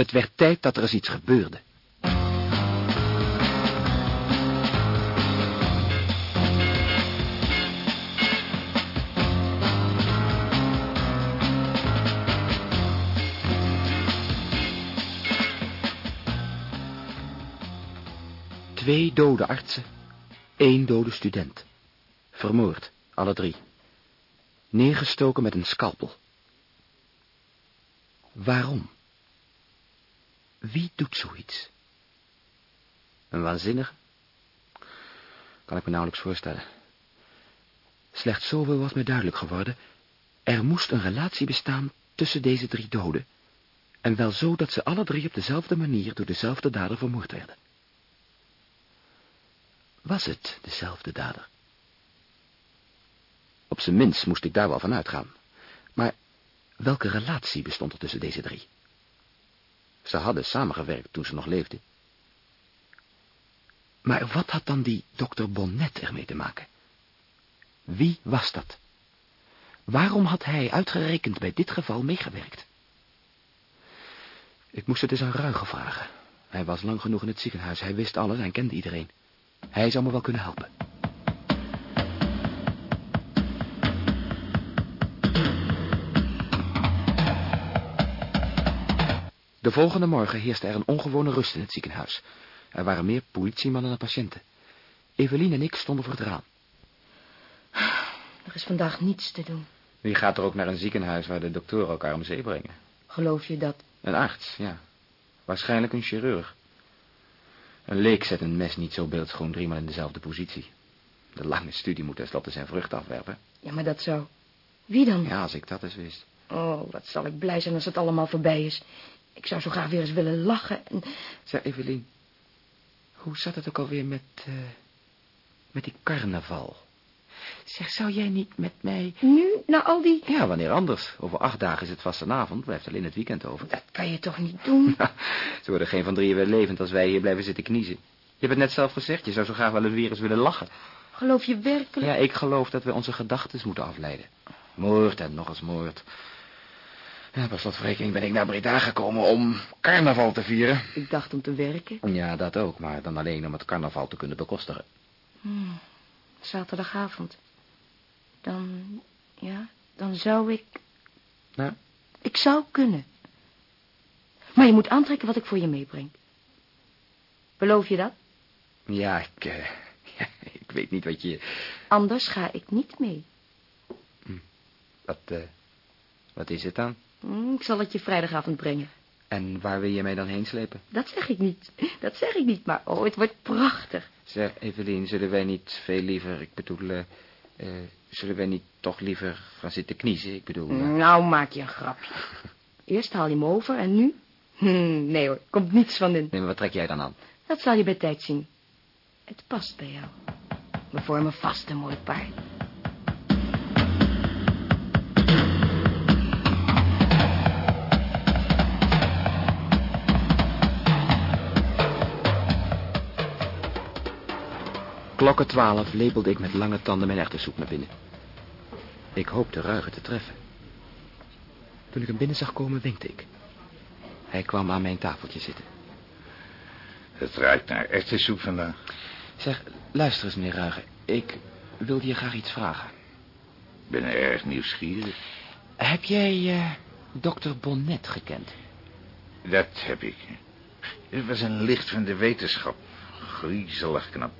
Het werd tijd dat er eens iets gebeurde. Twee dode artsen, één dode student. Vermoord, alle drie. Neergestoken met een scalpel. Waarom? Wie doet zoiets? Een waanzinnige? Kan ik me nauwelijks voorstellen. Slechts zoveel was me duidelijk geworden. Er moest een relatie bestaan tussen deze drie doden. En wel zo dat ze alle drie op dezelfde manier door dezelfde dader vermoord werden. Was het dezelfde dader? Op zijn minst moest ik daar wel van uitgaan. Maar welke relatie bestond er tussen deze drie? Ze hadden samengewerkt toen ze nog leefden. Maar wat had dan die dokter Bonnet ermee te maken? Wie was dat? Waarom had hij uitgerekend bij dit geval meegewerkt? Ik moest het eens aan Ruigen vragen. Hij was lang genoeg in het ziekenhuis, hij wist alles en kende iedereen. Hij zou me wel kunnen helpen. De volgende morgen heerste er een ongewone rust in het ziekenhuis. Er waren meer politiemannen dan patiënten. Evelien en ik stonden voor het raam. Er is vandaag niets te doen. Wie gaat er ook naar een ziekenhuis waar de doktoren elkaar om zee brengen? Geloof je dat? Een arts, ja. Waarschijnlijk een chirurg. Een leek zet een mes niet zo beeldschoon driemaal in dezelfde positie. De lange studie moet tenslotte zijn vrucht afwerpen. Ja, maar dat zou... Wie dan? Ja, als ik dat eens wist. Oh, wat zal ik blij zijn als het allemaal voorbij is. Ik zou zo graag weer eens willen lachen en... Zeg, Evelien. Hoe zat het ook alweer met... Uh, met die carnaval? Zeg, zou jij niet met mij... Nu, na al die... Ja, wanneer anders. Over acht dagen is het vastenavond, blijft alleen het weekend over. Dat kan je toch niet doen? Ze worden geen van drieën weer levend als wij hier blijven zitten kniezen. Je hebt het net zelf gezegd, je zou zo graag wel eens weer eens willen lachen. Geloof je werkelijk? Ja, ik geloof dat we onze gedachten moeten afleiden. Moord en nog eens moord. Ja, per slotverrekening ben ik naar Breda gekomen om carnaval te vieren. Ik dacht om te werken. Ja, dat ook, maar dan alleen om het carnaval te kunnen bekostigen. Hmm, zaterdagavond. Dan, ja, dan zou ik... Nou? Ik zou kunnen. Maar je moet aantrekken wat ik voor je meebreng. Beloof je dat? Ja, ik, ja, ik weet niet wat je... Anders ga ik niet mee. Hm. Wat, uh, wat is het dan? Hm, ik zal het je vrijdagavond brengen. En waar wil je mij dan heen slepen? Dat zeg ik niet. Dat zeg ik niet, maar oh, het wordt prachtig. Zeg, Evelien, zullen wij niet veel liever, ik bedoel, uh, uh, zullen wij niet toch liever gaan zitten kniezen? Ik bedoel... Uh... Nou, maak je een grapje. Eerst haal je hem over en nu? Hm, nee hoor, komt niets van in. Nee, maar wat trek jij dan aan? Dat zal je bij tijd zien. Het past bij jou. We vormen vast een mooi paar. Klokken twaalf lepelde ik met lange tanden mijn erwtensoep naar binnen. Ik hoopte Ruiger te treffen. Toen ik hem binnen zag komen, winkte ik. Hij kwam aan mijn tafeltje zitten. Het ruikt naar erwtensoep vandaag. Zeg, luister eens, meneer Ruiger. Ik wilde je graag iets vragen. Ik ben erg nieuwsgierig. Heb jij uh, dokter Bonnet gekend? Dat heb ik. Het was een licht van de wetenschap. Griezelig knap.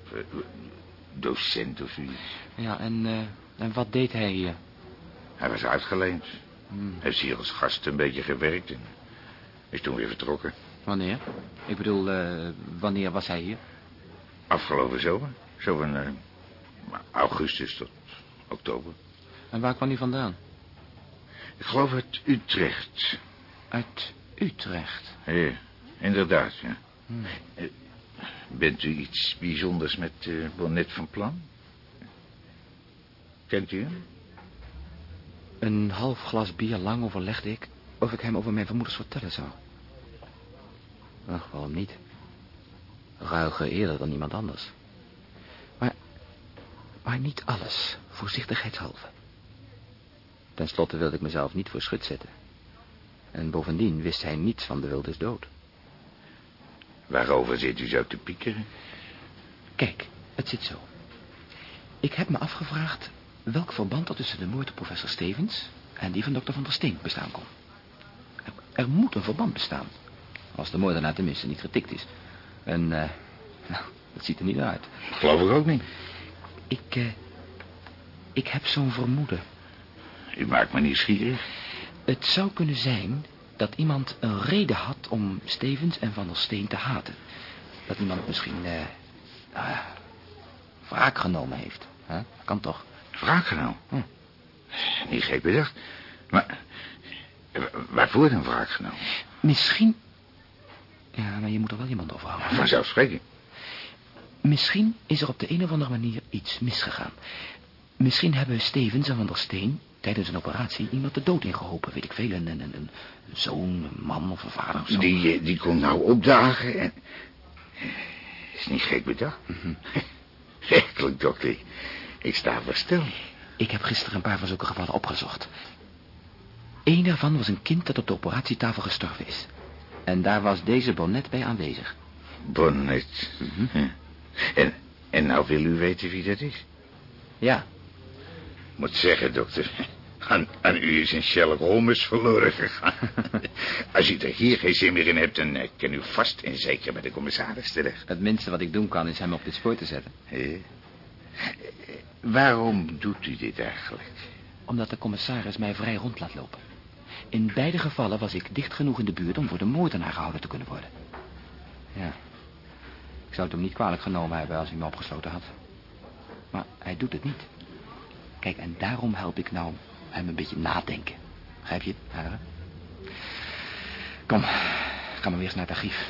Docent of zoiets. Ja, en, uh, en wat deed hij hier? Hij was uitgeleend. Hmm. Hij heeft hier als gast een beetje gewerkt en is toen weer vertrokken. Wanneer? Ik bedoel, uh, wanneer was hij hier? Afgelopen zomer. Zo van uh, augustus tot oktober. En waar kwam hij vandaan? Ik geloof uit Utrecht. Uit Utrecht? Ja, inderdaad, ja. Hmm. Bent u iets bijzonders met uh, Bonnet van plan? Kent u hem? Een half glas bier lang overlegde ik... of ik hem over mijn vermoedens vertellen zou. Ach, waarom niet? Ruiger eerder dan iemand anders. Maar, maar niet alles, voorzichtigheidshalve. Ten slotte wilde ik mezelf niet voor schut zetten. En bovendien wist hij niets van de wildes dood. Waarover zit u zo te piekeren? Kijk, het zit zo. Ik heb me afgevraagd welk verband er tussen de moord op professor Stevens en die van dokter Van der Steen bestaan kon. Er, moet een verband bestaan. Als de moordenaar tenminste niet getikt is. En, eh, nou, dat ziet er niet uit. Geloof ik ook niet. Ik, eh, ik heb zo'n vermoeden. U maakt me nieuwsgierig. Het zou kunnen zijn dat iemand een reden had om Stevens en Van der Steen te haten. Dat iemand misschien, eh, nou ja, wraak genomen heeft. Hè? Kan toch? Wraak genomen? Hm. Niet gek bedacht. Maar eh, waarvoor dan wraak genomen? Misschien... Ja, maar je moet er wel iemand over houden. Vanzelfsprekend. Misschien is er op de een of andere manier iets misgegaan. Misschien hebben Stevens en Van der Steen tijdens een operatie iemand de dood ingeholpen. Weet ik veel, een, een, een, zoon, een man of een vader of zo. Die, eh, die komt nou opdagen en... Is niet gek bedacht. Werkelijk, dokter. Ik sta verstil. Ik heb gisteren een paar van zulke gevallen opgezocht. Eén daarvan was een kind dat op de operatietafel gestorven is. En daar was deze bonnet bij aanwezig. Bonnet. Ja. En, en nou wil u weten wie dat is? Ja, Moet zeggen, dokter. Aan, aan u is een Sherlock Holmes verloren gegaan. Als u er hier geen zin meer in hebt, dan eh, kan u vast en zeker bij de commissaris terecht. het minste wat ik doen kan is hem op dit spoor te zetten. Eh, Waarom doet u dit eigenlijk? Omdat de commissaris mij vrij rond laat lopen. In beide gevallen was ik dicht genoeg in de buurt om voor de moordenaar gehouden te kunnen worden. Ja. Ik zou het hem niet kwalijk genomen hebben als hij me opgesloten had. Maar hij doet het niet. Kijk, en daarom help ik nou hem een beetje nadenken. Begrijp je, Hare? Kom, ga maar weer eens naar het archief.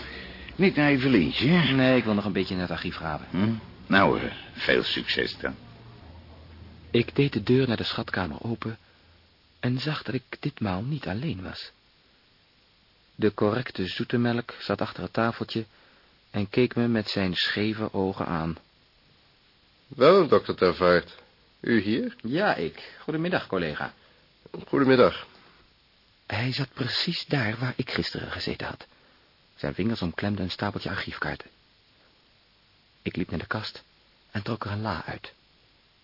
Niet naar Evelientje, hè? Nee, ik wil nog een beetje naar het archief graven. Hm? Nou, eh, veel succes dan. Ik deed de deur naar de schatkamer open en zag dat ik ditmaal niet alleen was. De correcte zoetemelk zat achter het tafeltje en keek me met zijn scheve ogen aan. Wel, dokter Tervaart. U hier? Ja, ik. Goedemiddag, collega. Goedemiddag. Hij zat precies daar waar ik gisteren gezeten had. Zijn vingers omklemden een stapeltje archiefkaarten. Ik liep naar de kast en trok er een la uit.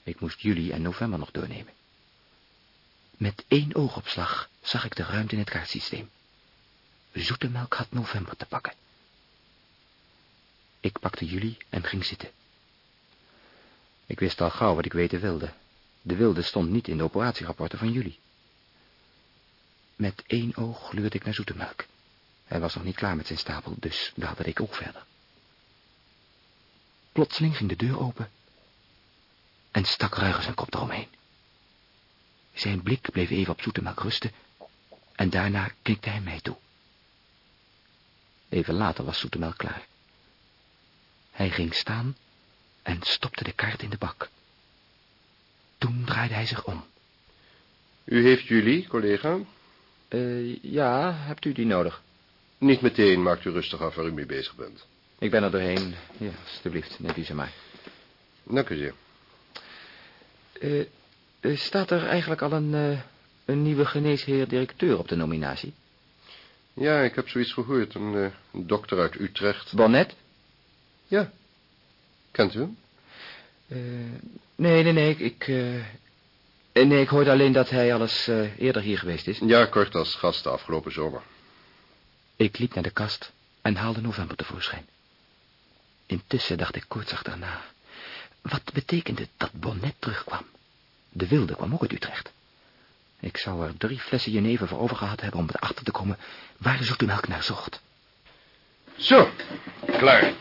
Ik moest juli en november nog doornemen. Met één oogopslag zag ik de ruimte in het kaartsysteem. Zoete melk had november te pakken. Ik pakte juli en ging zitten. Ik wist al gauw wat ik weten wilde. De wilde stond niet in de operatierapporten van juli. Met één oog gluurde ik naar zoetemelk. Hij was nog niet klaar met zijn stapel, dus bladerde ik ook verder. Plotseling ging de deur open en stak Ruiger zijn kop eromheen. Zijn blik bleef even op zoetemelk rusten en daarna knikte hij mij toe. Even later was zoetemelk klaar. Hij ging staan en stopte de kaart in de bak. Toen draaide hij zich om. U heeft jullie, collega? Eh, ja, hebt u die nodig? Niet meteen, maakt u rustig af waar u mee bezig bent. Ik ben er doorheen. Ja, alstublieft, neemt u ze maar. Dank u zeer. Eh, eh, staat er eigenlijk al een, eh, een nieuwe geneesheer-directeur op de nominatie? Ja, ik heb zoiets gehoord. Een, eh, een dokter uit Utrecht. Bonnet? Ja. Kent u hem? Eh, nee, nee, nee, ik... eh, nee, ik hoorde alleen dat hij al eens eh, eerder hier geweest is. Ja, kort als gast de afgelopen zomer. Ik liep naar de kast en haalde november tevoorschijn. Intussen dacht ik koortsachtig na. Wat betekende dat Bonnet terugkwam? De wilde kwam ook uit Utrecht. Ik zou er drie flessen jenever voor over gehad hebben om erachter te komen waar de zoete melk naar zocht. Zo, klaar.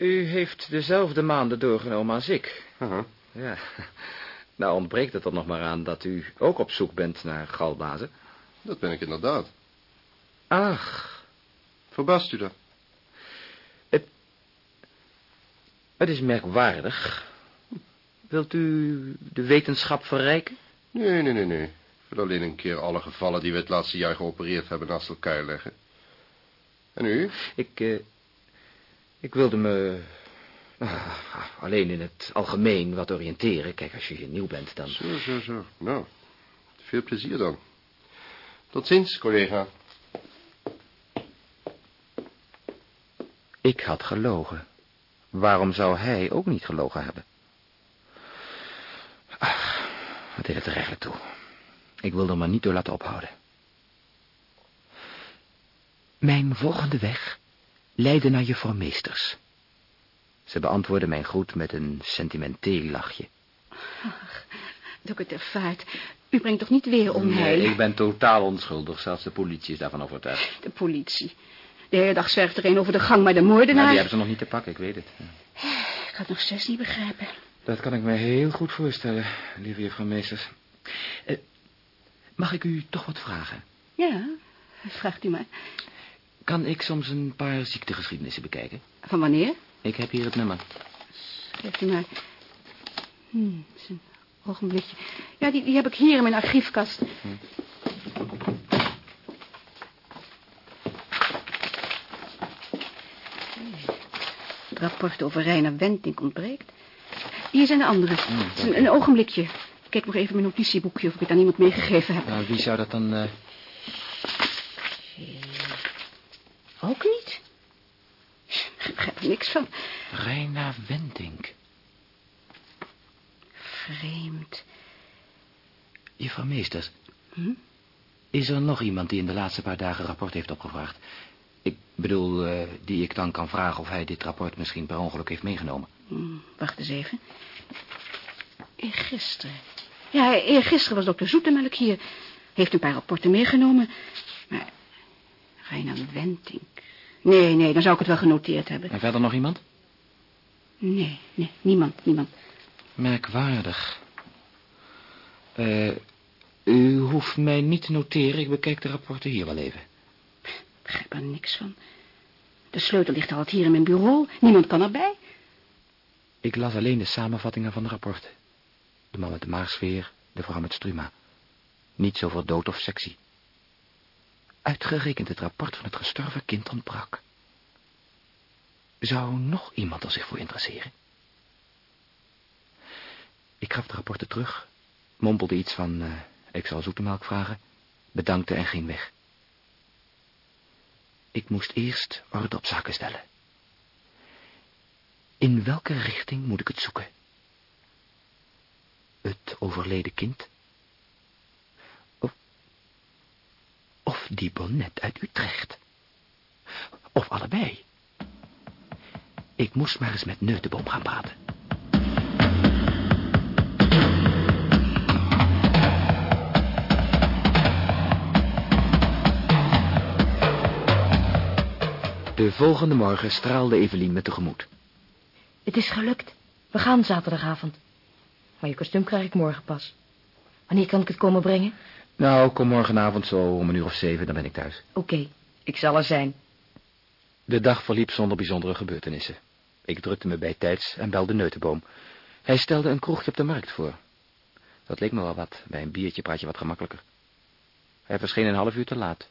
U heeft dezelfde maanden doorgenomen als ik. Aha. Ja, nou ontbreekt het er nog maar aan dat u ook op zoek bent naar galblazen. Dat ben ik inderdaad. Ach, Verbaast u dat? het is merkwaardig. Wilt u de wetenschap verrijken? Nee, nee, nee, nee. Ik wil alleen een keer alle gevallen die we het laatste jaar geopereerd hebben naast elkaar leggen. En u? Ik, eh, ik wilde me ah, alleen in het algemeen wat oriënteren. Kijk, als je hier nieuw bent, dan... Zo, zo, zo. Nou, veel plezier dan. Tot ziens, collega. Ik had gelogen. Waarom zou hij ook niet gelogen hebben? Ach, wat deed het er eigenlijk toe? Ik wilde er maar niet door laten ophouden. Mijn volgende weg leidde naar juffrouw Meesters. Ze beantwoordde mijn groet met een sentimenteel lachje. Ach, dokter ter Vaart, u brengt toch niet weer onheil? Nee, ik ben totaal onschuldig. Zelfs de politie is daarvan overtuigd. De politie. De hele dag zwerft er een over de gang, maar de moordenaar... Nou, die hebben ze nog niet te pakken, ik weet het. Ik had nog steeds niet begrijpen. Dat kan ik me heel goed voorstellen, lieve juffrouw Meesters. Eh, mag ik u toch wat vragen? Ja, vraagt u maar. Kan ik soms een paar ziektegeschiedenissen bekijken? Van wanneer? Ik heb hier het nummer. Geeft u maar. Hm, is een ogenblikje. Ja, die, die heb ik hier in mijn archiefkast. Het rapport over Reiner Wentink ontbreekt. Hier zijn de andere. Een, een ogenblikje. Ik kijk nog even mijn notitieboekje of ik het aan iemand meegegeven heb. Nou, wie zou dat dan... eh, Ook niet? Ik begrijp er niks van. Reina Wentink. Vreemd. Juffrouw Meesters. Hm? Is er nog iemand die in de laatste paar dagen rapport heeft opgevraagd? Ik bedoel, eh, die ik dan kan vragen of hij dit rapport misschien per ongeluk heeft meegenomen. Hm, wacht eens even. Eergisteren. Ja, eergisteren was dokter Zoetemelk hier. Heeft een paar rapporten meegenomen. Maar Reina Wentink. Nee, nee, dan zou ik het wel genoteerd hebben. En verder nog iemand? Nee, nee, niemand, niemand. Merkwaardig. Eh, u hoeft mij niet te noteren, ik bekijk de rapporten hier wel even. Ik begrijp er niks van. De sleutel ligt altijd hier in mijn bureau. Niemand kan erbij. Ik las alleen de samenvattingen van de rapporten. De man met de maagsfeer, de vrouw met struma. Niets over dood of sectie. Uitgerekend het rapport van het gestorven kind ontbrak. Zou nog iemand er zich voor interesseren? Ik gaf de rapporten terug, mompelde iets van, eh, ik zal zoetemelk vragen, bedankte en ging weg. Ik moest eerst orde op zaken stellen. In welke richting moet ik het zoeken? Het overleden kind? Of die bonnet uit Utrecht? Of allebei? Ik moest maar eens met Neutenboom gaan praten. De volgende morgen straalde Evelien me tegemoet. Het is gelukt. We gaan zaterdagavond. Maar je kostuum krijg ik morgen pas. Wanneer kan ik het komen brengen? Nou, kom morgenavond zo om een uur of zeven, dan ben ik thuis. Oké, ik zal er zijn. De dag verliep zonder bijzondere gebeurtenissen. Ik drukte me bij tijds en belde Neutenboom. Hij stelde een kroegje op de markt voor. Dat leek me wel wat. Bij een biertje praat je wat gemakkelijker. Hij verscheen een half uur te laat.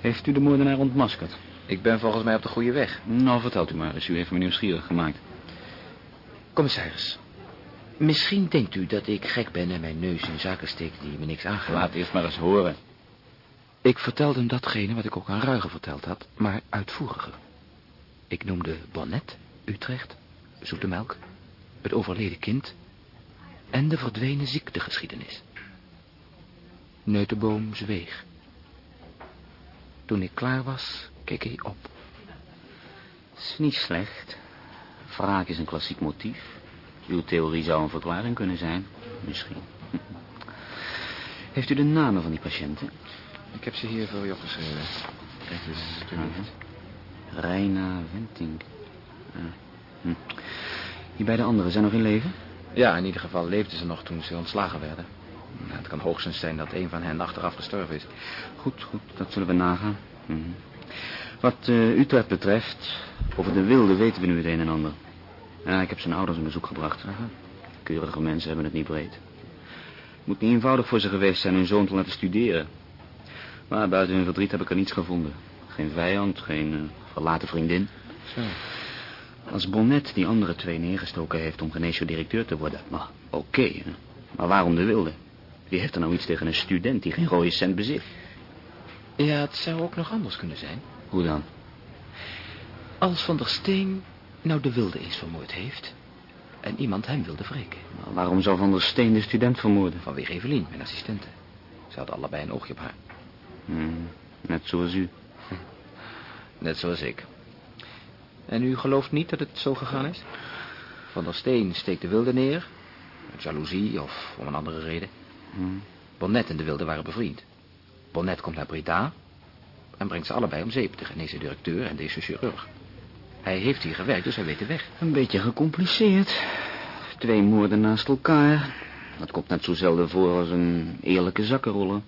Heeft u de moordenaar ontmaskerd? Ik ben volgens mij op de goede weg. Nou, vertelt u maar eens. U heeft me nieuwsgierig gemaakt. Commissaris, misschien denkt u dat ik gek ben en mijn neus in zaken steek die me niks aangaan. Laat eerst maar eens horen. Ik vertelde hem datgene wat ik ook aan Ruigen verteld had, maar uitvoeriger. Ik noemde Bonnet, Utrecht, Zoetemelk, het overleden kind en de verdwenen ziektegeschiedenis. Neutenboom zweeg. Toen ik klaar was, keek hij op. is niet slecht. Wraak is een klassiek motief. Uw theorie zou een verklaring kunnen zijn. Misschien. Heeft u de namen van die patiënten? Ik heb ze hier voor je opgeschreven. Kijk eens, alsjeblieft. Reina Wentink. Ja. Hm. Die beide anderen zijn nog in leven? Ja, in ieder geval leefden ze nog toen ze ontslagen werden. Nou, het kan hoogstens zijn dat een van hen achteraf gestorven is. Goed, goed, dat zullen we nagaan. Hm. Wat eh, Utrecht betreft, over de wilde weten we nu het een en ander. Ja, ik heb zijn ouders een bezoek gebracht. Keurige mensen hebben het niet breed. Het moet niet eenvoudig voor ze geweest zijn hun zoon te laten studeren. Maar buiten hun verdriet heb ik er niets gevonden. Geen vijand, geen eh, verlaten vriendin. Zo. Als Bonnet die andere twee neergestoken heeft om geneesheer-directeur te worden, nou, oké. maar waarom de wilde? Wie heeft er nou iets tegen een student die geen rode cent bezit? Ja, het zou ook nog anders kunnen zijn. Hoe dan? Als Van der Steen nou de wilde eens vermoord heeft... en iemand hem wilde wreken. Waarom zou Van der Steen de student vermoorden? Vanwege Evelien, mijn assistente. Ze hadden allebei een oogje op haar. Hmm, net zoals u. Net zoals ik. En u gelooft niet dat het zo gegaan is? Van der Steen steekt de wilde neer. Uit jaloezie of om een andere reden. Hmm. Bonnet en de wilde waren bevriend. Bonnet komt naar Breda... en brengt ze allebei om zeep, de geneesheer-directeur en deze chirurg. Hij heeft hier gewerkt, dus hij weet de weg. Een beetje gecompliceerd. Twee moorden naast elkaar. Dat komt net zo zelden voor als een eerlijke zakkenroller.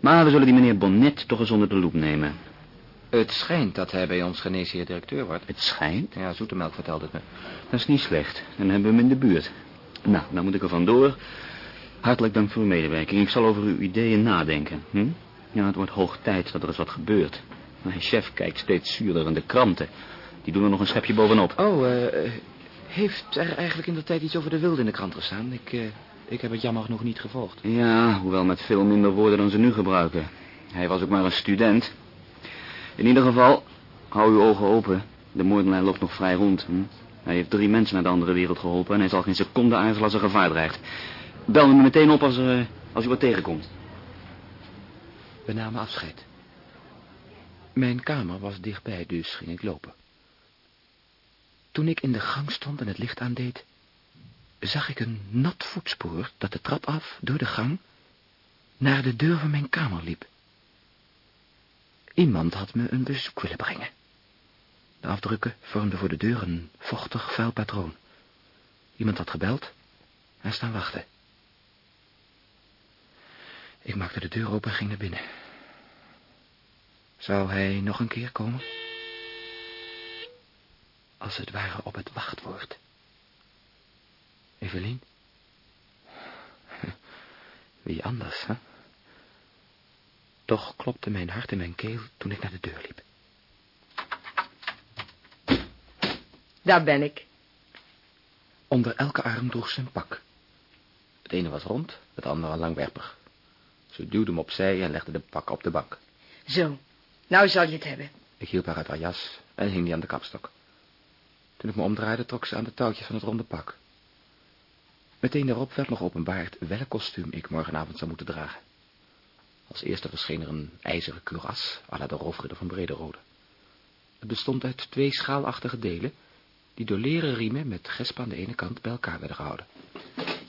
Maar we zullen die meneer Bonnet toch eens onder de loep nemen. Het schijnt dat hij bij ons geneesheer-directeur wordt. Het schijnt. Ja, Zoetemelk vertelde het me. Dat is niet slecht. Dan hebben we hem in de buurt. Nou, dan moet ik er vandoor. Hartelijk dank voor uw medewerking. Ik zal over uw ideeën nadenken. Hm? Ja, het wordt hoog tijd dat er eens wat gebeurt. Mijn chef kijkt steeds zuurder in de kranten. Die doen er nog een schepje bovenop. Oh, eh, heeft er eigenlijk in de tijd iets over de wilde in de krant gestaan? Ik, eh, ik heb het jammer genoeg niet gevolgd. Ja, hoewel met veel minder woorden dan ze nu gebruiken. Hij was ook maar een student. In ieder geval, hou uw ogen open. De moordenaar loopt nog vrij rond. Hm? Hij heeft drie mensen naar de andere wereld geholpen... en hij zal geen seconde aarzelen als er gevaar dreigt. Bel me meteen op als, er, als u wat tegenkomt. We namen afscheid. Mijn kamer was dichtbij, dus ging ik lopen. Toen ik in de gang stond en het licht aandeed... zag ik een nat voetspoor dat de trap af, door de gang... naar de deur van mijn kamer liep. Iemand had me een bezoek willen brengen. De afdrukken vormden voor de deur een vochtig, vuil patroon. Iemand had gebeld en staan wachten. Ik maakte de deur open en ging naar binnen. Zou hij nog een keer komen? Als het ware op het wachtwoord. Evelien? Wie anders, hè? Toch klopte mijn hart in mijn keel toen ik naar de deur liep. Daar ben ik. Onder elke arm droeg ze een pak. Het ene was rond, het andere langwerpig. Ze duwde hem opzij en legde de pak op de bank. Zo, nou zal je het hebben. Ik hielp haar uit haar jas en hing die aan de kapstok. Toen ik me omdraaide, trok ze aan de touwtjes van het ronde pak. Meteen daarop werd nog openbaard welk kostuum ik morgenavond zou moeten dragen. Als eerste verscheen er een ijzeren kuras, à la de roofridder van Brederode. Het bestond uit twee schaalachtige delen, die door leren riemen met gesp aan de ene kant bij elkaar werden gehouden.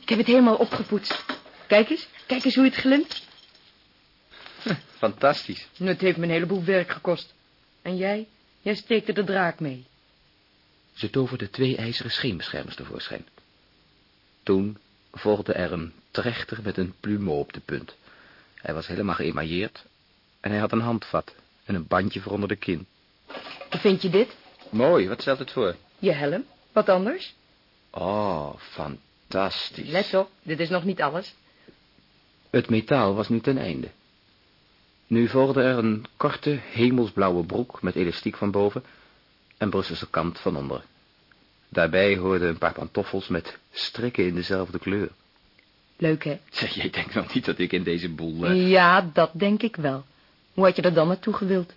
Ik heb het helemaal opgepoetst. Kijk eens, kijk eens hoe het glimt. Fantastisch. Het heeft me een heleboel werk gekost. En jij? Jij steekt er de draak mee. Ze toverde twee ijzeren scheenbeschermers tevoorschijn. Toen volgde er een trechter met een plumeau op de punt. Hij was helemaal geëmailleerd en hij had een handvat en een bandje voor onder de kin. Vind je dit? Mooi, wat stelt het voor? Je helm? Wat anders? Oh, fantastisch. Let op, dit is nog niet alles. Het metaal was nu ten einde. Nu volgde er een korte hemelsblauwe broek met elastiek van boven en Brusselse kant van onder. Daarbij hoorden een paar pantoffels met strikken in dezelfde kleur. Leuk, hè? Zeg, jij denkt nog niet dat ik in deze boel... eh, Ja, dat denk ik wel. Hoe had je er dan naartoe gewild?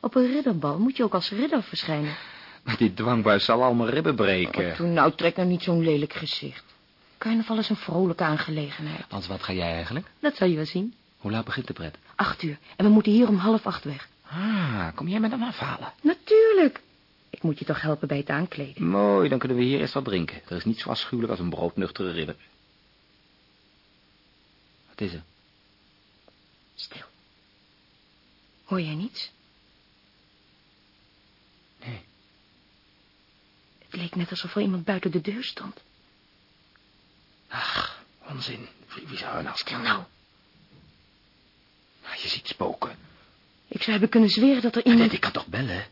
Op een ridderbal moet je ook als ridder verschijnen. Die dwangbuis zal al mijn ribben breken. Oh, toen nou, trek nou niet zo'n lelijk gezicht. Carnaval is een vrolijke aangelegenheid. Als wat ga jij eigenlijk? Dat zal je wel zien. Hoe laat begint de pret? Acht uur. En we moeten hier om half acht weg. Ah, kom jij me dan afhalen? Natuurlijk. Ik moet je toch helpen bij het aankleden. Mooi, dan kunnen we hier eerst wat drinken. Er is niet zo afschuwelijk als een broodnuchtere ridder. Wat is er? Stil. Hoor jij niets? Nee. Het leek net alsof er iemand buiten de deur stond. Ach, onzin. Wie, zou er nou... Stil nou. Ah, Je ziet spoken. Ik zou hebben kunnen zweren dat er iemand... dit, ik kan toch bellen?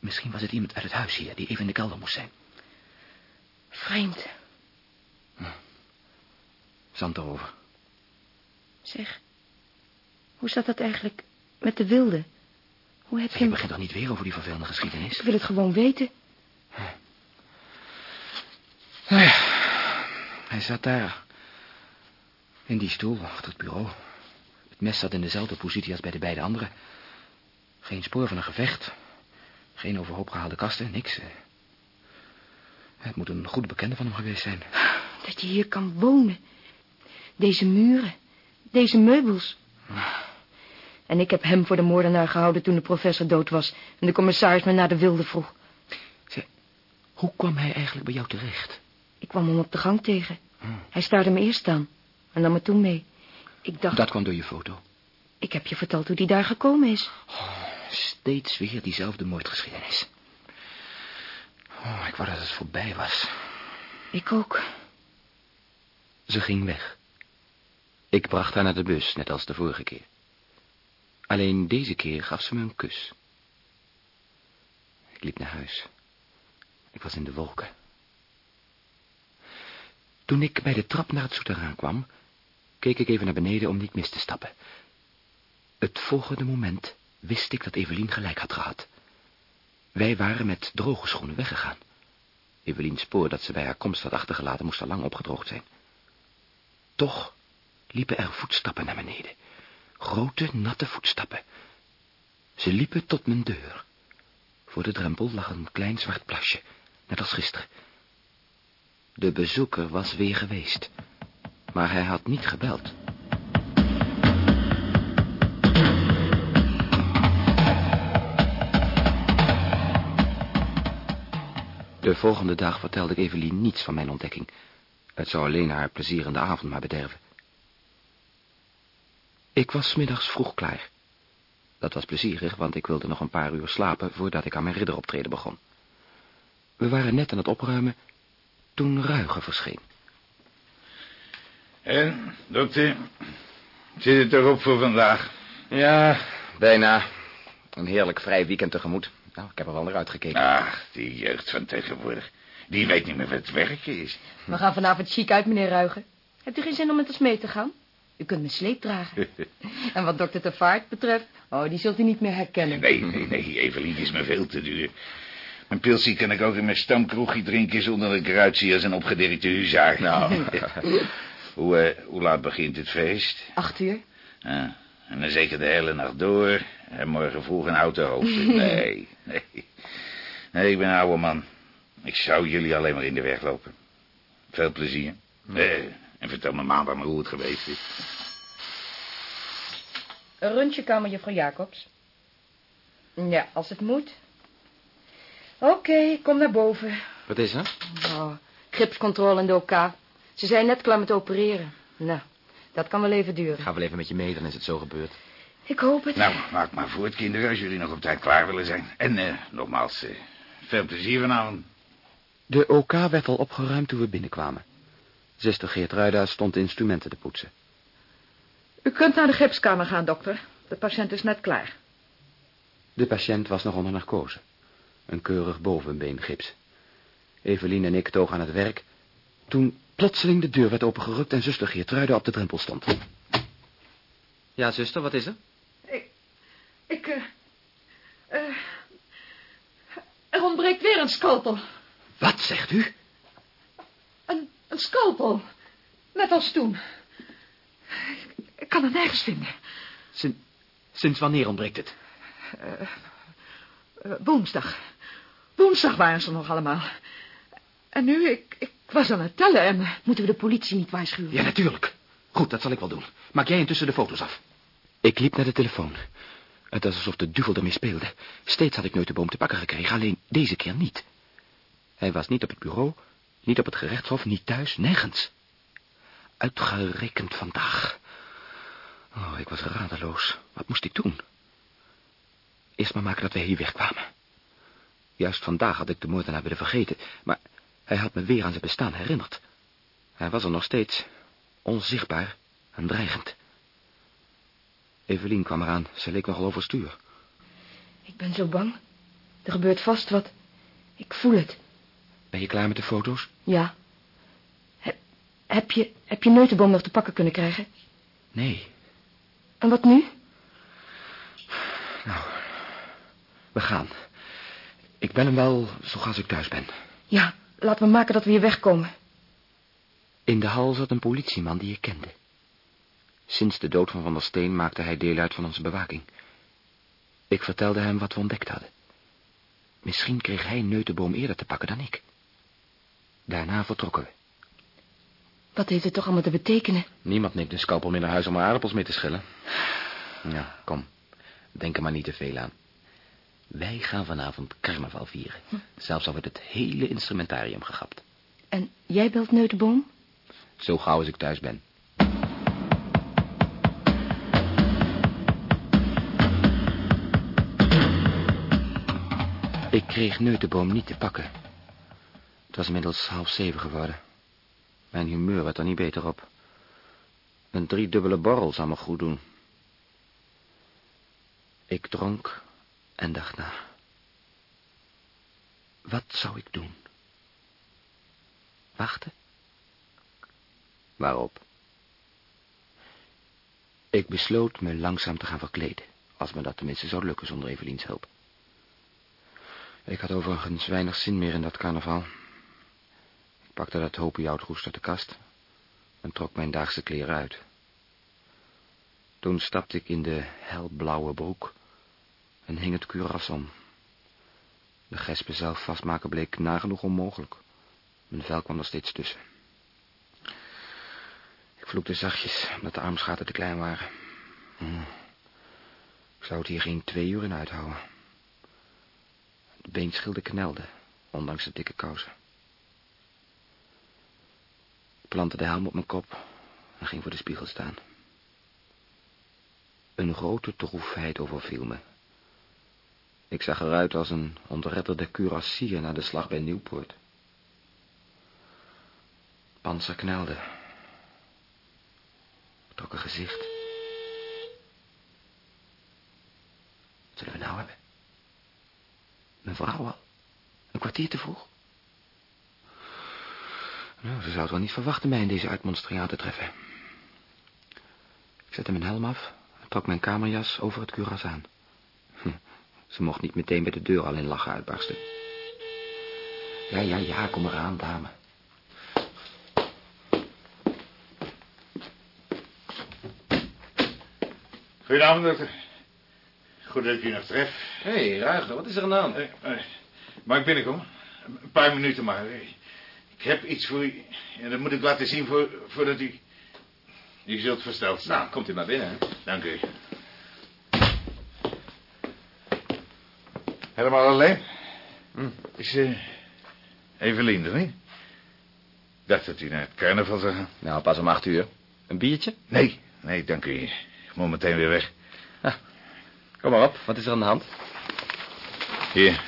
Misschien was het iemand uit het huis hier... die even in de kelder moest zijn. Vreemd. Zand erover. Zeg, hoe zat dat eigenlijk met de wilde? Hoe heb je je begint toch niet weer over die vervelende geschiedenis? Ik wil het gewoon weten. Nou ja, hij zat daar. In die stoel, achter het bureau. Het mes zat in dezelfde positie als bij de beide anderen. Geen spoor van een gevecht. Geen overhoop gehaalde kasten, niks. eh. Het moet een goede bekende van hem geweest zijn. Dat je hier kan wonen. Deze muren. Deze meubels. En ik heb hem voor de moordenaar gehouden toen de professor dood was... en de commissaris me naar de wilde vroeg. Zeg, hoe kwam hij eigenlijk bij jou terecht? Ik kwam hem op de gang tegen. Hij staarde me eerst aan en nam me toen mee. Ik dacht, Dat kwam door je foto. ik heb je verteld hoe die daar gekomen is. Steeds weer diezelfde moordgeschiedenis. Oh, ik wou dat het voorbij was. Ik ook. Ze ging weg. Ik bracht haar naar de bus, net als de vorige keer. Alleen deze keer gaf ze me een kus. Ik liep naar huis. Ik was in de wolken. Toen ik bij de trap naar het souterrain kwam, keek ik even naar beneden om niet mis te stappen. Het volgende moment wist ik dat Evelien gelijk had gehad. Wij waren met droge schoenen weggegaan. Evelien's spoor dat ze bij haar komst had achtergelaten moest al lang opgedroogd zijn. Toch liepen er voetstappen naar beneden. Grote, natte voetstappen. Ze liepen tot mijn deur. Voor de drempel lag een klein zwart plasje, net als gisteren. De bezoeker was weer geweest, maar hij had niet gebeld. De volgende dag vertelde ik Evelien niets van mijn ontdekking. Het zou alleen haar plezierende avond maar bederven. Ik was 's middags vroeg klaar. Dat was plezierig, want ik wilde nog een paar uur slapen voordat ik aan mijn ridderoptreden begon. We waren net aan het opruimen toen Ruigen verscheen. En, dokter, zit het erop voor vandaag? Ja, bijna. Een heerlijk vrij weekend tegemoet. Nou, ik heb er wel naar uitgekeken. Ach, die jeugd van tegenwoordig. Die weet niet meer wat het werken is. We gaan vanavond chic uit, meneer Ruigen. Hebt u geen zin om met ons mee te gaan? U kunt mijn sleep dragen. en wat dokter de Vaart betreft, oh, die zult u niet meer herkennen. Nee, nee, nee, Evelien is me veel te duur. Mijn pilsie kan ik ook in mijn stamkroegje drinken zonder dat ik eruit zie als een opgedirkte huzaar. Nou, hoe, eh, hoe laat begint het feest? Acht uur? Ja, en dan zeker de hele nacht door. En morgen vroeg een autohoofd. Nee, nee. Nee, ik ben een oude man. Ik zou jullie alleen maar in de weg lopen. Veel plezier. Eh, en vertel me maandag maar hoe het geweest is. Een rondje kamer, juffrouw Jacobs. Ja, als het moet. Oké, kom naar boven. Wat is er? Oh, gripscontrole in de OK. Ze zijn net klaar met opereren. Nou, dat kan wel even duren. Ga wel even met je mee, dan is het zo gebeurd. Ik hoop het. Nou, maak maar voort, kinderen, als jullie nog op tijd klaar willen zijn. En eh, nogmaals, eh, veel plezier vanavond. De OK werd al opgeruimd toen we binnenkwamen. Zuster Geertruida stond de instrumenten te poetsen. U kunt naar de gipskamer gaan, dokter. De patiënt is net klaar. De patiënt was nog onder narcose. Een keurig bovenbeengips. Evelien en ik togen aan het werk... toen plotseling de deur werd opengerukt... en zuster Geertruida op de drempel stond. Ja, zuster, wat is er? Ik, eh... eh, er ontbreekt weer een scalpel. Wat zegt u? Een, een scalpel. Net als toen. Ik, ik kan het nergens vinden. Sin- sinds wanneer ontbreekt het? Eh, woensdag. Woensdag waren ze nog allemaal. En nu, ik, ik was aan het tellen en... eh, Moeten we de politie niet waarschuwen? Ja, natuurlijk. Goed, dat zal ik wel doen. Maak jij intussen de foto's af. Ik liep naar de telefoon. Het was alsof de duvel ermee speelde. Steeds had ik Neutenboom te pakken gekregen, alleen deze keer niet. Hij was niet op het bureau, niet op het gerechtshof, niet thuis, nergens. Uitgerekend vandaag. Oh, ik was radeloos. Wat moest ik doen? Eerst maar maken dat wij hier wegkwamen. Juist vandaag had ik de moordenaar willen vergeten, maar hij had me weer aan zijn bestaan herinnerd. Hij was er nog steeds, onzichtbaar en dreigend. Evelien kwam eraan, ze leek nogal overstuur. Ik ben zo bang. Er gebeurt vast wat. Ik voel het. Ben je klaar met de foto's? Ja. Heb, heb je, heb je Neutenboom nog te pakken kunnen krijgen? Nee. En wat nu? Nou, we gaan. Ik ben hem wel zo gauw als ik thuis ben. Ja, laten we maken dat we hier wegkomen. In de hal zat een politieman die ik kende. Sinds de dood van Van der Steen maakte hij deel uit van onze bewaking. Ik vertelde hem wat we ontdekt hadden. Misschien kreeg hij Neutenboom eerder te pakken dan ik. Daarna vertrokken we. Wat heeft het toch allemaal te betekenen? Niemand neemt een scalpel meer naar huis om er aardappels mee te schillen. Ja, kom. Denk er maar niet te veel aan. Wij gaan vanavond carnaval vieren. Zelfs al wordt het hele instrumentarium gegapt. En jij belt Neutenboom? Zo gauw als ik thuis ben. Ik kreeg Neutenboom niet te pakken. Het was inmiddels half zeven geworden. Mijn humeur werd er niet beter op. Een driedubbele borrel zou me goed doen. Ik dronk en dacht na. Wat zou ik doen? Wachten? Waarop? Ik besloot me langzaam te gaan verkleden, als me dat tenminste zou lukken zonder Eveliens hulp. Ik had overigens weinig zin meer in dat carnaval. Ik pakte dat hoopje oudroest uit de kast en trok mijn daagse kleren uit. Toen stapte ik in de helblauwe broek en hing het kuras om. De gespen zelf vastmaken bleek nagenoeg onmogelijk. Mijn vel kwam er steeds tussen. Ik vloekte zachtjes, omdat de armsgaten te klein waren. Hm. Ik zou het hier geen twee uur in uithouden. De beenschilden knelden, ondanks de dikke kousen. Ik plantte de helm op mijn kop en ging voor de spiegel staan. Een grote droefheid overviel me. Ik zag eruit als een ontredderde kurassier na de slag bij Nieuwpoort. Panzer knelde. Ik trok een gezicht. Wat zullen we nou hebben? Mijn vrouw al. Een kwartier te vroeg. Nou, ze zou het wel niet verwachten mij in deze uitmonstering aan te treffen. Ik zette mijn helm af en trok mijn kamerjas over het kuras aan. Ze mocht niet meteen bij de deur al in lachen uitbarsten. Ja, ja, ja, kom eraan, dame. Goedenavond, dokter. Goed dat ik u nog tref. Hé, hey, Ruiger, wat is er aan de hand? Eh, eh, Mag ik binnenkomen? Een paar minuten maar. Ik heb iets voor u. En dat moet ik laten zien voor, voordat u... U zult versteld staan. Nou, komt u maar binnen. Dank u. Helemaal alleen? Hm. Is uh, Evelien er niet? Ik dacht dat u naar het carnaval zou gaan. Nou, pas om acht uur. Een biertje? Nee, nee, dank u. Ik moet meteen weer weg. Kom maar op, wat is er aan de hand? Hier,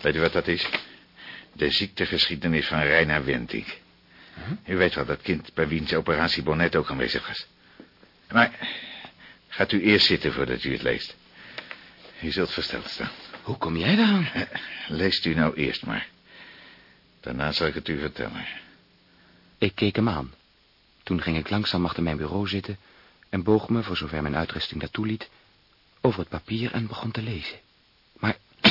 weet u wat dat is? De ziektegeschiedenis van Reina Wentink. U weet wel, dat kind bij wiens operatie Bonnet ook aanwezig was. Maar gaat u eerst zitten voordat u het leest. U zult versteld staan. Hoe kom jij? Eh, Leest u nou eerst maar. Daarna zal ik het u vertellen. Ik keek hem aan. Toen ging ik langzaam achter mijn bureau zitten... en boog me, voor zover mijn uitrusting dat toeliet... over het papier en begon te lezen. Maar...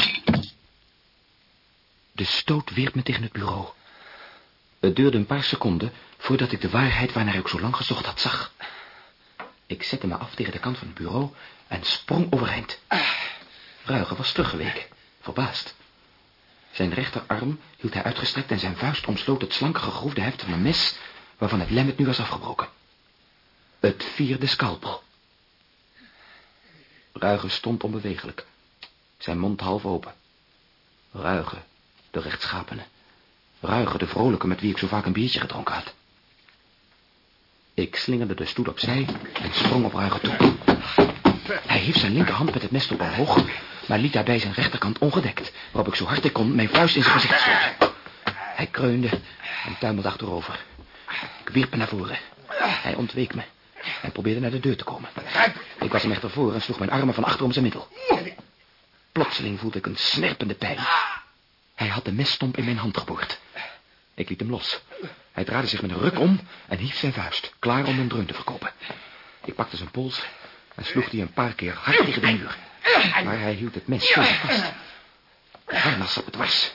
De stoot wierp me tegen het bureau. Het duurde een paar seconden voordat ik de waarheid waarnaar ik zo lang gezocht had zag. Ik zette me af tegen de kant van het bureau en sprong overeind. Ruiger was teruggeweken, verbaasd. Zijn rechterarm hield hij uitgestrekt en zijn vuist omsloot het slanke gegroefde heft van een mes waarvan het lemmet nu was afgebroken. Het vierde scalpel. Ruiger stond onbewegelijk, zijn mond half open. Ruiger, de rechtschapene. Ruiger, de vrolijke met wie ik zo vaak een biertje gedronken had. Ik slingerde de stoel opzij en sprong op Ruiger toe. Hij hief zijn linkerhand met het mes op omhoog, maar liet daarbij zijn rechterkant ongedekt, waarop ik zo hard ik kon mijn vuist in zijn gezicht sloot. Hij kreunde en tuimelde achterover. Ik wierp me naar voren. Hij ontweek me en probeerde naar de deur te komen. Ik was hem echter voor en sloeg mijn armen van achter om zijn middel. Plotseling voelde ik een snerpende pijn. Hij had de messtomp in mijn hand geboord. Ik liet hem los. Hij draaide zich met een ruk om en hief zijn vuist, klaar om een dreun te verkopen. Ik pakte zijn pols en sloeg die een paar keer hard tegen de muur. Maar hij hield het mes vast. Het harnas zat me dwars.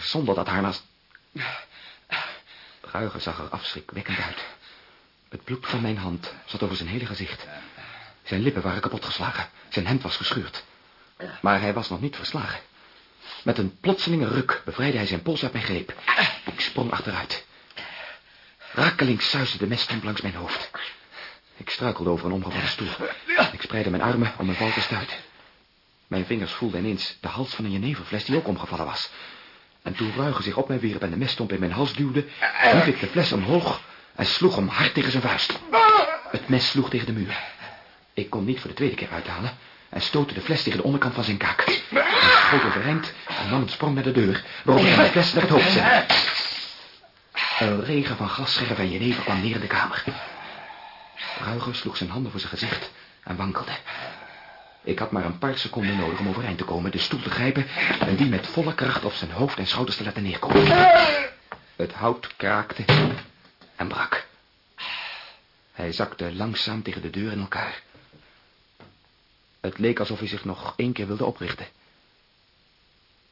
Zonder dat harnas... Ruiger zag er afschrikwekkend uit. Het bloed van mijn hand zat over zijn hele gezicht. Zijn lippen waren kapotgeslagen. Zijn hemd was gescheurd. Maar hij was nog niet verslagen. Met een plotselinge ruk bevrijdde hij zijn pols uit mijn greep. Ik sprong achteruit. Rakelings suisde de messtomp langs mijn hoofd. Ik struikelde over een omgevallen stoel. Ik spreidde mijn armen om mijn val te stuiten. Mijn vingers voelden ineens de hals van een jeneverfles die ook omgevallen was. En toen Ruigen zich op mij wierp en de messtomp in mijn hals duwde... hief ik de fles omhoog en sloeg hem hard tegen zijn vuist. Het mes sloeg tegen de muur. Ik kon niet voor de tweede keer uithalen... en stootte de fles tegen de onderkant van zijn kaak. Hij schoot overeind en nam een sprong naar de deur... waarop hij de fles naar het hoofd zette. Een regen van glasscherven en jenever kwam neer in de kamer. Ruiger sloeg zijn handen voor zijn gezicht en wankelde. Ik had maar een paar seconden nodig om overeind te komen, de stoel te grijpen... en die met volle kracht op zijn hoofd en schouders te laten neerkomen. Het hout kraakte en brak. Hij zakte langzaam tegen de deur in elkaar. Het leek alsof hij zich nog één keer wilde oprichten.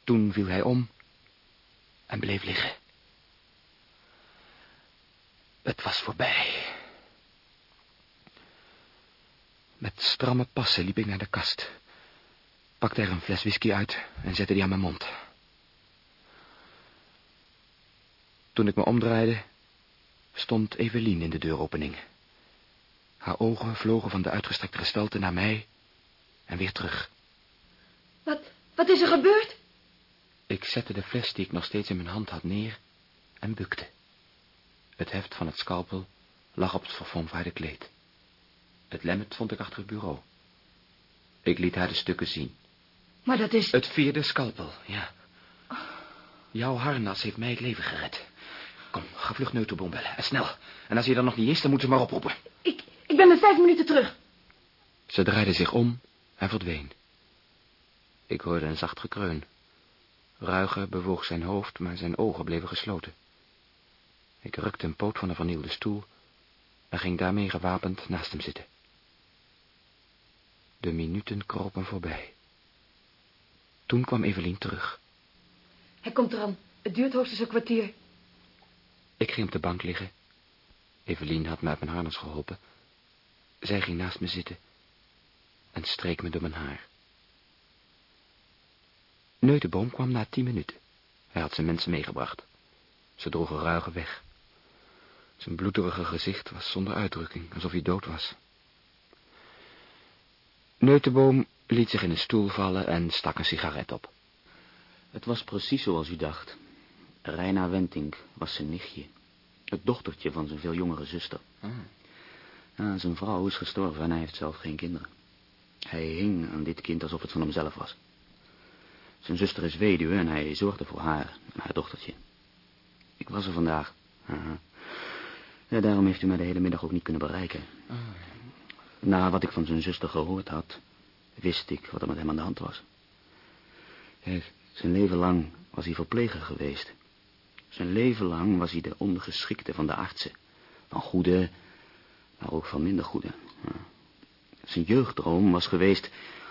Toen viel hij om en bleef liggen. Het was voorbij. Met stramme passen liep ik naar de kast. Pakte er een fles whisky uit en zette die aan mijn mond. Toen ik me omdraaide, stond Evelien in de deuropening. Haar ogen vlogen van de uitgestrekte gestalte naar mij en weer terug. Wat, wat is er gebeurd? Ik zette de fles die ik nog steeds in mijn hand had neer en bukte. Het heft van het scalpel lag op het verfomfaaide kleed. Het lemmet vond ik achter het bureau. Ik liet haar de stukken zien. Maar dat is... Het vierde scalpel, ja. Jouw harnas heeft mij het leven gered. Kom, ga vlug neutelboom bellen. En snel. En als hij er nog niet is, dan moeten ze maar oproepen. Ik, ik ben met vijf minuten terug. Ze draaide zich om en verdween. Ik hoorde een zacht gekreun. Ruiger bewoog zijn hoofd, maar zijn ogen bleven gesloten. Ik rukte een poot van een vernielde stoel en ging daarmee gewapend naast hem zitten. De minuten kropen voorbij. Toen kwam Evelien terug. Hij komt eraan. Het duurt hoogstens een kwartier. Ik ging op de bank liggen. Evelien had me uit mijn harnas geholpen. Zij ging naast me zitten en streek me door mijn haar. Neutenboom kwam na tien minuten. Hij had zijn mensen meegebracht. Ze droegen ruigen weg. Zijn bloederige gezicht was zonder uitdrukking, alsof hij dood was. Neutenboom liet zich in een stoel vallen en stak een sigaret op. Het was precies zoals u dacht. Reina Wentink was zijn nichtje. Het dochtertje van zijn veel jongere zuster. Ah. Ja, zijn vrouw is gestorven en hij heeft zelf geen kinderen. Hij hing aan dit kind alsof het van hemzelf was. Zijn zuster is weduwe en hij zorgde voor haar en haar dochtertje. Ik was er vandaag. Ja, daarom heeft u mij de hele middag ook niet kunnen bereiken. Ah. Na wat ik van zijn zuster gehoord had, wist ik wat er met hem aan de hand was. Zijn leven lang was hij verpleger geweest. Zijn leven lang was hij de ondergeschikte van de artsen. Van goede, maar ook van minder goede. Ja. Zijn jeugddroom was geweest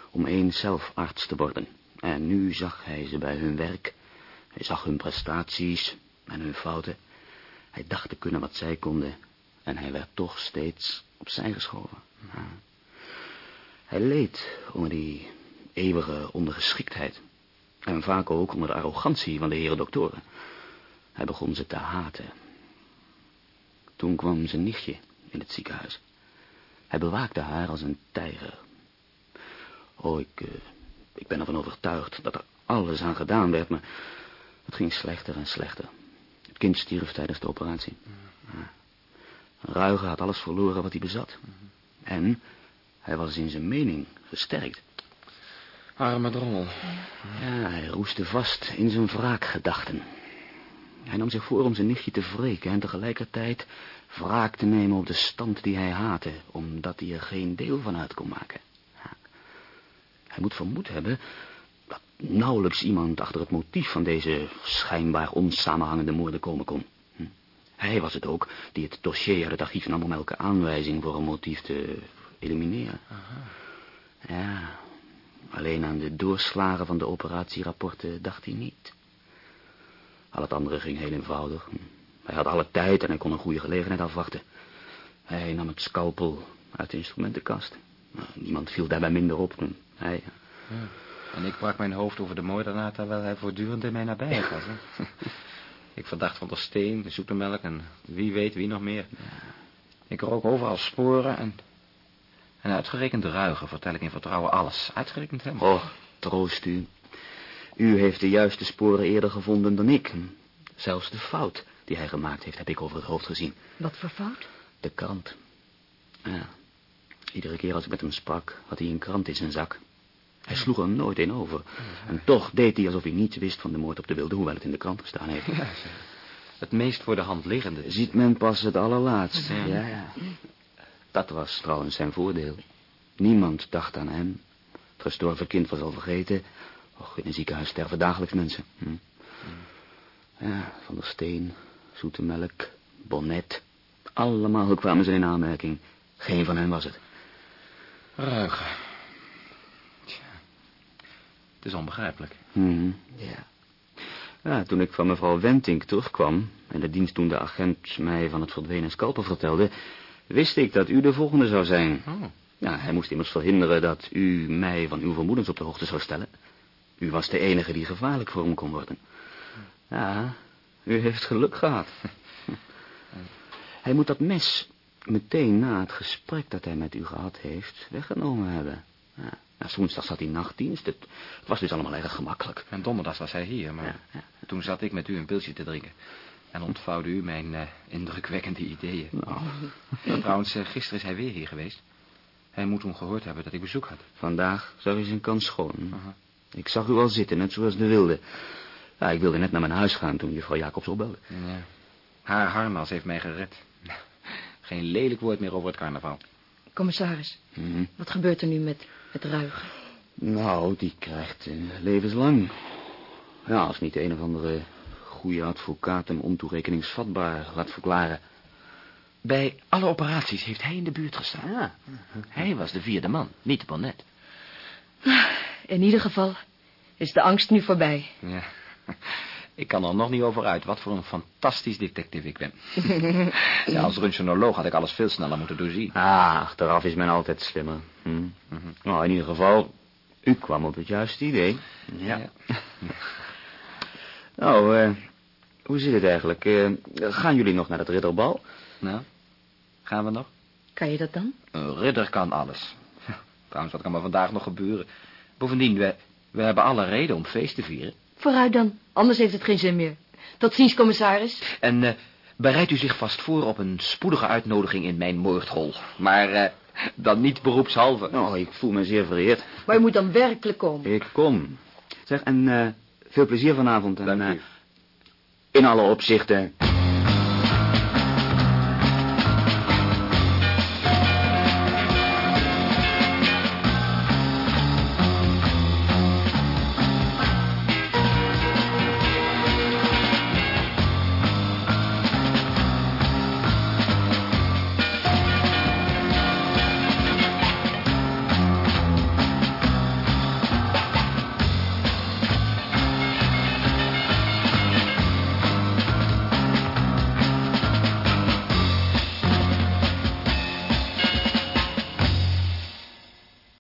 om eens zelf arts te worden. En nu zag hij ze bij hun werk. Hij zag hun prestaties en hun fouten. Hij dacht te kunnen wat zij konden. En hij werd toch steeds opzij geschoven. Hij leed onder die eeuwige ondergeschiktheid. En vaak ook onder de arrogantie van de heren doktoren. Hij begon ze te haten. Toen kwam zijn nichtje in het ziekenhuis. Hij bewaakte haar als een tijger. Oh, ik, uh, ik ben ervan overtuigd dat er alles aan gedaan werd, maar het ging slechter en slechter. Het kind stierf tijdens de operatie. Ja. Ruiger had alles verloren wat hij bezat. En hij was in zijn mening versterkt. Arme drommel. Ja, hij roestte vast in zijn wraakgedachten. Hij nam zich voor om zijn nichtje te wreken en tegelijkertijd wraak te nemen op de stand die hij haatte, omdat hij er geen deel van uit kon maken. Ja. Hij moet vermoed hebben dat nauwelijks iemand achter het motief van deze schijnbaar onsamenhangende moorden komen kon. Hij was het ook die het dossier uit het archief nam om elke aanwijzing voor een motief te elimineren. Aha. Ja, alleen aan de doorslagen van de operatierapporten dacht hij niet. Al het andere ging heel eenvoudig. Hij had alle tijd en hij kon een goede gelegenheid afwachten. Hij nam het scalpel uit de instrumentenkast. Nou, niemand viel daarbij minder op dan hij. En ik brak mijn hoofd over de moordenaar terwijl hij voortdurend in mijn nabijheid was. Hè? ik verdacht van de steen, de zoete melk en wie weet wie nog meer. Ik rook overal sporen en... En uitgerekend de ruigen vertel ik in vertrouwen alles. Uitgerekend hem. Oh, troost u. U heeft de juiste sporen eerder gevonden dan ik. Zelfs de fout die hij gemaakt heeft, heb ik over het hoofd gezien. Wat voor fout? De krant. Ja. Iedere keer als ik met hem sprak, had hij een krant in zijn zak. Hij sloeg er nooit in over. En toch deed hij alsof hij niets wist van de moord op de wilde, hoewel het in de krant gestaan heeft. Het meest voor de hand liggende. Ziet men pas het allerlaatst. Ja, ja. Dat was trouwens zijn voordeel. Niemand dacht aan hem. Het gestorven kind was al vergeten. Och, in een ziekenhuis sterven dagelijks mensen. Hm. Ja, Van der Steen, Zoete Melk, Bonnet. Allemaal kwamen ze in aanmerking. Geen van hen was het. Ruigen. Het is onbegrijpelijk. Mhm, ja. Ja, toen ik van mevrouw Wentink terugkwam... en de dienstdoende agent mij van het verdwenen scalper vertelde... wist ik dat u de volgende zou zijn. Oh. Ja, hij moest immers verhinderen dat u mij van uw vermoedens op de hoogte zou stellen. U was de enige die gevaarlijk voor hem kon worden. Ja, u heeft geluk gehad. Hij moet dat mes meteen na het gesprek dat hij met u gehad heeft weggenomen hebben. Ja, nou, woensdag zat hij nachtdienst. Het, het was dus allemaal erg gemakkelijk. En donderdag was hij hier, maar Ja, ja. toen zat ik met u een pilsje te drinken. En ontvouwde u mijn eh, indrukwekkende ideeën. Nou, trouwens, eh, gisteren is hij weer hier geweest. Hij moet toen gehoord hebben dat ik bezoek had. vandaag zag hij zijn kans schoon. Ik zag u al zitten, net zoals de wilde. Ja, ik wilde net naar mijn huis gaan toen juffrouw Jacobs opbelde. Ja. Haar harnas heeft mij gered. Geen lelijk woord meer over het carnaval. Commissaris, Mhm. wat gebeurt er nu met, met Ruigen? Nou, die krijgt levenslang. Ja, als niet een of andere goede advocaat hem ontoerekeningsvatbaar laat verklaren. Bij alle operaties heeft hij in de buurt gestaan. Ja. Hij was de vierde man, niet de bonnet. In ieder geval is de angst nu voorbij. Ja. Ik kan er nog niet over uit wat voor een fantastisch detective ik ben. ja, als röntgenoloog had ik alles veel sneller moeten doorzien. Ah, achteraf is men altijd slimmer. Hm. Nou, in ieder geval, u kwam op het juiste idee. Ja. Nou, eh, hoe zit het eigenlijk? Eh, gaan jullie nog naar het ridderbal? Nou, gaan we nog? Kan je dat dan? Een ridder kan alles. Trouwens, wat kan er vandaag nog gebeuren? Bovendien, we, we hebben alle reden om feest te vieren. Vooruit dan, anders heeft het geen zin meer. Tot ziens, commissaris. En eh, bereidt u zich vast voor op een spoedige uitnodiging in mijn moordhol. Maar eh, dan niet beroepshalve. Nou, ik voel me zeer vereerd. Maar je moet dan werkelijk komen. Ik kom. Zeg, en eh, veel plezier vanavond. En, Dank u. in alle opzichten.